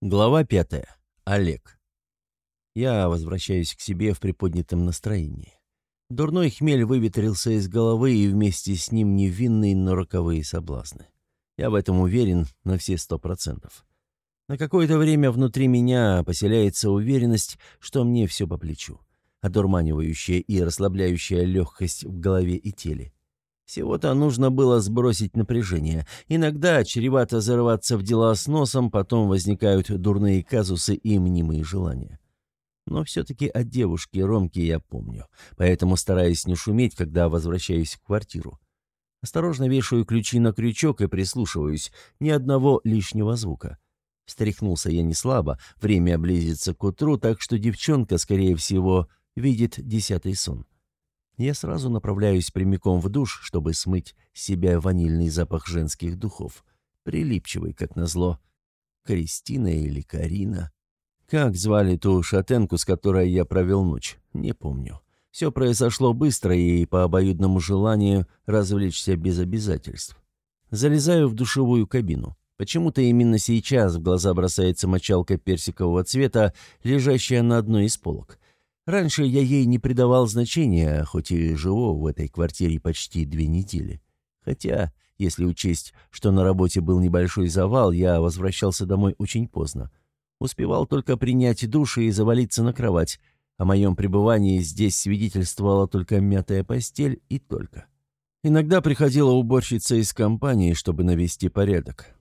Глава пятая. Олег. Я возвращаюсь к себе в приподнятом настроении. Дурной хмель выветрился из головы, и вместе с ним невинные, но роковые соблазны. Я в этом уверен на все сто процентов. На какое-то время внутри меня поселяется уверенность, что мне все по плечу. Одурманивающая и расслабляющая легкость в голове и теле. Всего-то нужно было сбросить напряжение. Иногда чревато зарываться в дела с носом, потом возникают дурные казусы и мнимые желания. Но все-таки о девушке Ромке я помню, поэтому стараюсь не шуметь, когда возвращаюсь в квартиру. Осторожно вешаю ключи на крючок и прислушиваюсь, ни одного лишнего звука. Встряхнулся я не слабо, время близится к утру, так что девчонка, скорее всего, видит десятый сон. Я сразу направляюсь прямиком в душ, чтобы смыть с себя ванильный запах женских духов. Прилипчивый, как назло. Кристина или Карина. Как звали ту шатенку, с которой я провел ночь? Не помню. Все произошло быстро и по обоюдному желанию развлечься без обязательств. Залезаю в душевую кабину. Почему-то именно сейчас в глаза бросается мочалка персикового цвета, лежащая на одной из полок. Раньше я ей не придавал значения, хоть и живу в этой квартире почти две недели. Хотя, если учесть, что на работе был небольшой завал, я возвращался домой очень поздно. Успевал только принять душ и завалиться на кровать. О моем пребывании здесь свидетельствовала только мятая постель и только. Иногда приходила уборщица из компании, чтобы навести порядок.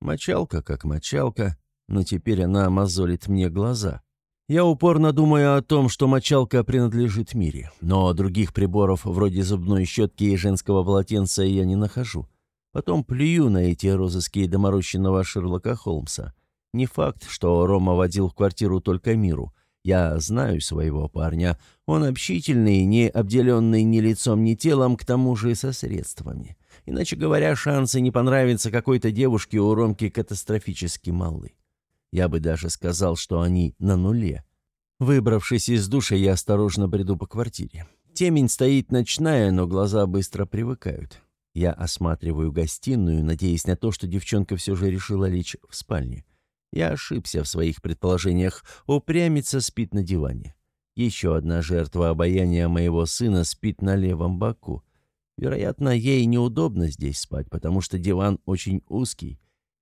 Мочалка как мочалка, но теперь она мозолит мне глаза. Я упорно думаю о том, что мочалка принадлежит Мире, но других приборов вроде зубной щетки и женского полотенца я не нахожу. Потом плюю на эти розыски доморощенного Шерлока Холмса. Не факт, что Рома водил в квартиру только Миру. Я знаю своего парня. Он общительный, не обделенный ни лицом, ни телом, к тому же со средствами. Иначе говоря, шансы не понравиться какой-то девушке у Ромки катастрофически малы. Я бы даже сказал, что они на нуле. Выбравшись из душа, я осторожно бреду по квартире. Темень стоит ночная, но глаза быстро привыкают. Я осматриваю гостиную, надеясь на то, что девчонка все же решила лечь в спальне. Я ошибся в своих предположениях. Упрямица спит на диване. Еще одна жертва обаяния моего сына спит на левом боку. Вероятно, ей неудобно здесь спать, потому что диван очень узкий.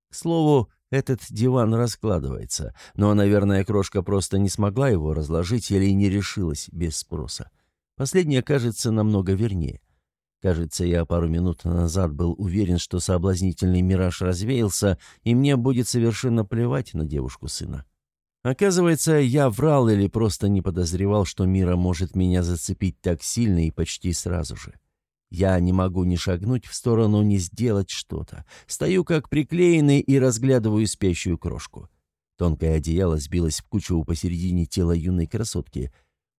К слову, этот диван раскладывается, но, наверное, крошка просто не смогла его разложить или не решилась без спроса. Последнее кажется намного вернее. Кажется, я пару минут назад был уверен, что соблазнительный мираж развеялся, и мне будет совершенно плевать на девушку сына. Оказывается, я врал или просто не подозревал, что Мира может меня зацепить так сильно и почти сразу же. Я не могу ни шагнуть в сторону, ни сделать что-то. Стою как приклеенный и разглядываю спящую крошку. Тонкое одеяло сбилось в кучу посередине тела юной красотки.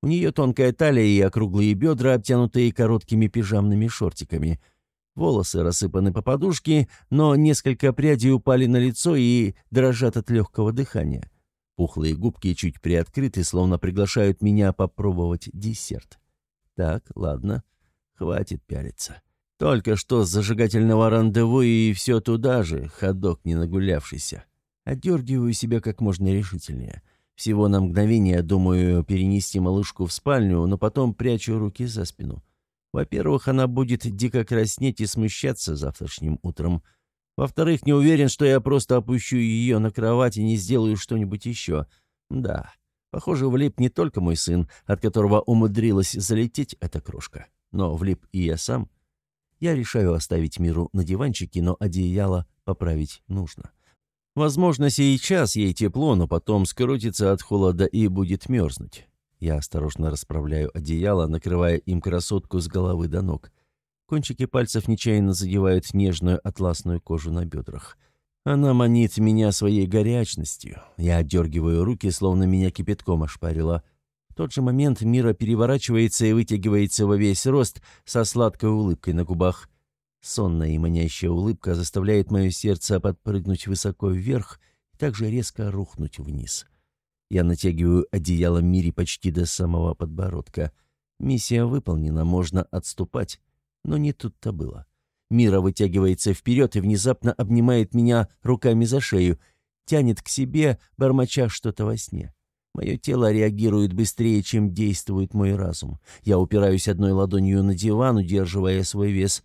У нее тонкая талия и округлые бедра, обтянутые короткими пижамными шортиками. Волосы рассыпаны по подушке, но несколько прядей упали на лицо и дрожат от легкого дыхания. Пухлые губки чуть приоткрыты, словно приглашают меня попробовать десерт. Так, ладно. Хватит пялиться. Только что с зажигательного рандеву и все туда же, ходок не нагулявшийся. Отдергиваю себя как можно решительнее. Всего на мгновение думаю перенести малышку в спальню, но потом прячу руки за спину. Во-первых, она будет дико краснеть и смущаться завтрашним утром. Во-вторых, не уверен, что я просто опущу ее на кровать и не сделаю что-нибудь еще. Да, похоже, влип не только мой сын, от которого умудрилась залететь эта крошка но влип и я сам. Я решаю оставить миру на диванчике, но одеяло поправить нужно. Возможно, сейчас ей тепло, но потом скрутится от холода и будет мерзнуть. Я осторожно расправляю одеяло, накрывая им красотку с головы до ног. Кончики пальцев нечаянно задевают нежную атласную кожу на бедрах. Она манит меня своей горячностью. Я отдергиваю руки, словно меня кипятком ошпарило тот же момент Мира переворачивается и вытягивается во весь рост со сладкой улыбкой на губах. Сонная и манящая улыбка заставляет мое сердце подпрыгнуть высоко вверх и также резко рухнуть вниз. Я натягиваю одеяло Мире почти до самого подбородка. Миссия выполнена, можно отступать. Но не тут-то было. Мира вытягивается вперед и внезапно обнимает меня руками за шею. тянет к себе, бормоча что-то во сне. Мое тело реагирует быстрее, чем действует мой разум. Я упираюсь одной ладонью на диван, удерживая свой вес.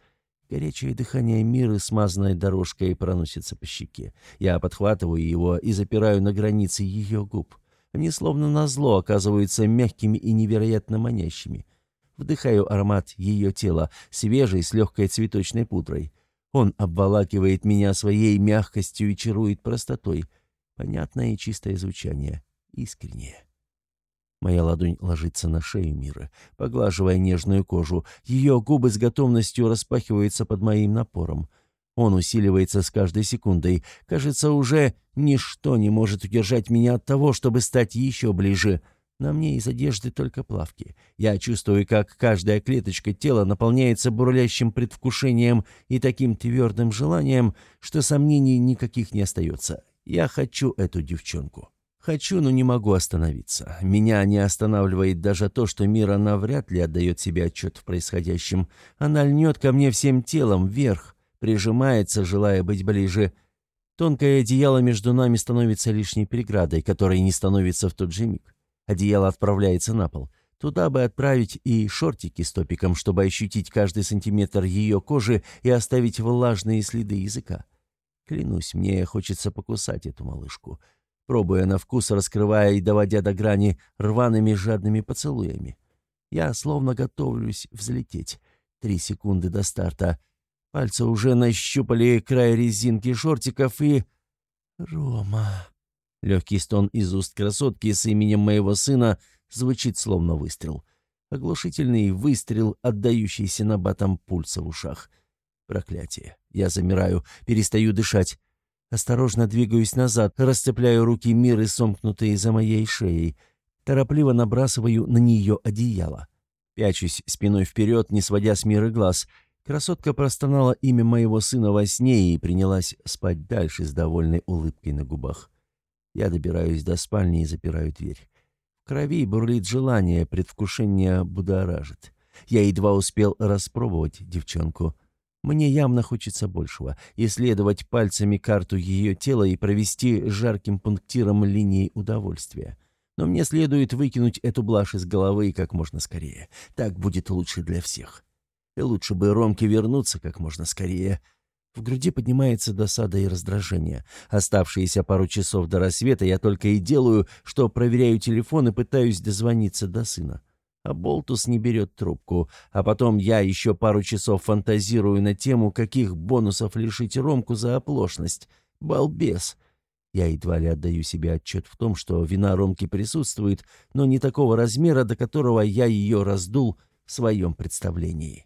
Горячее дыхание Миры, смазанной дорожкой, проносится по щеке. Я подхватываю его и запираю на границе ее губ. Они словно назло оказываются мягкими и невероятно манящими. Вдыхаю аромат ее тела, свежий, с легкой цветочной пудрой. Он обволакивает меня своей мягкостью и чарует простотой. Понятное и чистое звучание. Искреннее. Моя ладонь ложится на шею Мира, поглаживая нежную кожу. Ее губы с готовностью распахиваются под моим напором. Он усиливается с каждой секундой. Кажется, уже ничто не может удержать меня от того, чтобы стать еще ближе — на мне из одежды только плавки. Я чувствую, как каждая клеточка тела наполняется бурлящим предвкушением и таким твердым желанием, что сомнений никаких не остается. Я хочу эту девчонку. Хочу, но не могу остановиться. Меня не останавливает даже то, что Мира навряд ли отдает себе отчет в происходящем. Она льнет ко мне всем телом вверх, прижимается, желая быть ближе. Тонкое одеяло между нами становится лишней преградой, которой не становится в тот же миг. Одеяло отправляется на пол. Туда бы отправить и шортики с топиком, чтобы ощутить каждый сантиметр ее кожи и оставить влажные следы языка. Клянусь, мне хочется покусать эту малышку, пробуя на вкус, раскрывая и доводя до грани рваными жадными поцелуями. Я словно готовлюсь взлететь. Три секунды до старта. Пальцы уже нащупали край резинки шортиков и... «Рома...» Легкий стон из уст красотки с именем моего сына звучит словно выстрел. Оглушительный выстрел, отдающийся набатом пульса в ушах. Проклятие. Я замираю, перестаю дышать. Осторожно двигаюсь назад, расцепляю руки миры, сомкнутые за моей шеей. Торопливо набрасываю на нее одеяло. Пячусь спиной вперед, не сводя с миры глаз. Красотка простонала имя моего сына во сне и принялась спать дальше с довольной улыбкой на губах. Я добираюсь до спальни и запираю дверь. В крови бурлит желание, предвкушение будоражит. Я едва успел распробовать девчонку. Мне явно хочется большего. Исследовать пальцами карту ее тела и провести жарким пунктиром линии удовольствия. Но мне следует выкинуть эту блажь из головы как можно скорее. Так будет лучше для всех. И лучше бы Ромке вернуться как можно скорее — в груди поднимается досада и раздражение. Оставшиеся пару часов до рассвета я только и делаю, что проверяю телефон и пытаюсь дозвониться до сына. А Болтус не берет трубку. А потом я еще пару часов фантазирую на тему, каких бонусов лишить Ромку за оплошность. Балбес! Я едва ли отдаю себе отчет в том, что вина Ромки присутствует, но не такого размера, до которого я ее раздул в своем представлении.